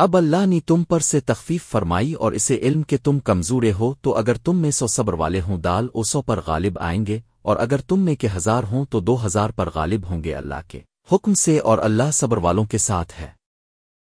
اب اللہ نے تم پر سے تخفیف فرمائی اور اسے علم کہ تم کمزورے ہو تو اگر تم میں سو صبر والے ہوں دال اوسو پر غالب آئیں گے، اور اگر تم میں کے ہزار ہوں تو دو ہزار پر غالب ہوں گے اللہ کے حکم سے اور اللہ صبر والوں کے ساتھ ہے۔